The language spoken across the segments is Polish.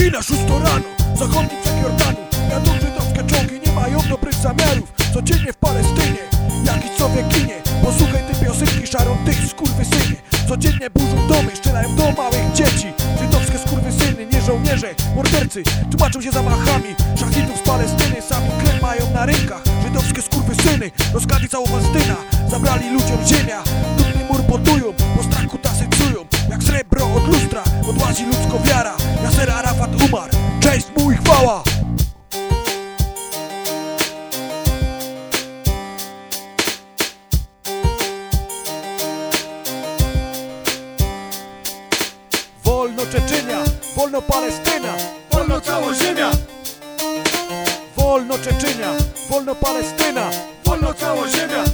Godzina szósto rano, zachodni brzeg Jordanu Jadą żydowskie czołgi, nie mają dobrych zamiarów. Codziennie w Palestynie, jakiś sobie ginie. Posłuchaj tej piosenki, Sharon, ty skurwysynie Codziennie burzą domy, strzelają do małych dzieci. Żydowskie skurwysyny, nie żołnierze, mordercy Tłumaczą się zamachami. Szachidów z Palestyny Sami krew mają na rękach. Żydowskie skurwysyny, rozkradli całą Palestyna Zabrali ludziom ziemia, dumny mur budują Cześć mu i chwała! Wolno Czeczenia, wolno Palestyna, Wolno cała ziemia, wolno Czeczenia, wolno Palestyna, wolno cała ziemia,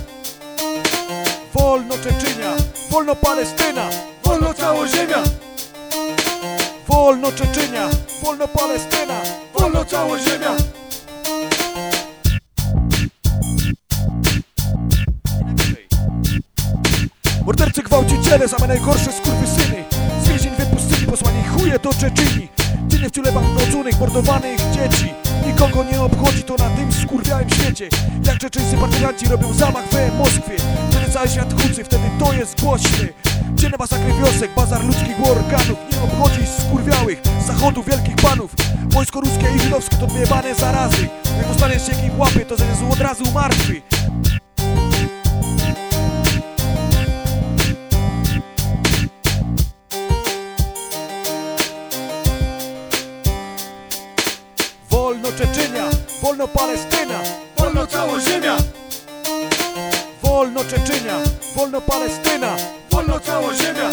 wolno Czeczenia, wolno Palestyna, wolno cała ziemia, wolno Czeczenia, wolno Palestyna. wolno cała ziemia. Mordercy gwałciciele, same najgorsze skurwysyny. Z więzień wypustyli posłani chuje do Czeczynii Dziennie w ciule gwałconych, mordowanych dzieci. Nikogo nie obchodzi to na tym skurwiałym świecie. Jak czeczeńscy partyzanci robią zamach we Moskwie. Wtedy cały świat wtedy to jest głośny Dzienne masakry wiosek, bazar ludzkich organów Nie obchodzi skurwiałych, z zachodu wielkich panów. Wojsko ruskie i żydowskie to dwie bane zarazy. Jak dostaniesz jakiej łapy, to zaniosą od razu martwy Wolno Czeczenia, wolno Palestyna Wolno cała ziemia, Wolno Czeczenia, wolno Palestyna wolno cała ziemia,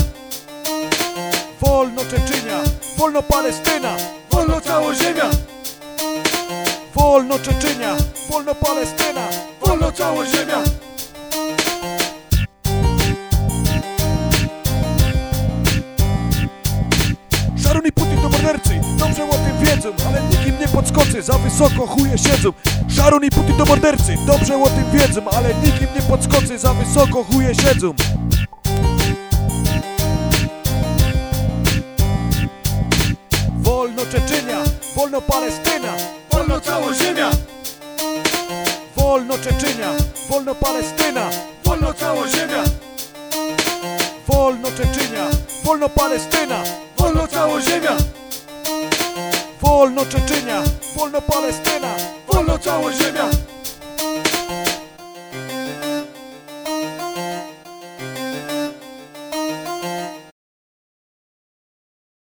Wolno Czeczenia, wolno Palestyna wolno cała ziemia, Wolno Czeczenia, wolno Palestyna wolno cała ziemia. Sharon i Putin to mordercy, dobrze o tym wiedzą Ale nikim nie podskoczy, za wysoko chuje siedzą. Sharon i Putin to mordercy, dobrze o tym wiedzą Ale nikim nie podskoczy, za wysoko chuje siedzą Wolno Czeczenia, wolno Palestyna Wolno cała ziemia, Wolno Czeczenia, wolno Palestyna wolno cała ziemia, Wolno Czeczenia, wolno Palestyna wolno cała ziemia, Wolno Czeczenia, wolno Palestyna wolno cała ziemia,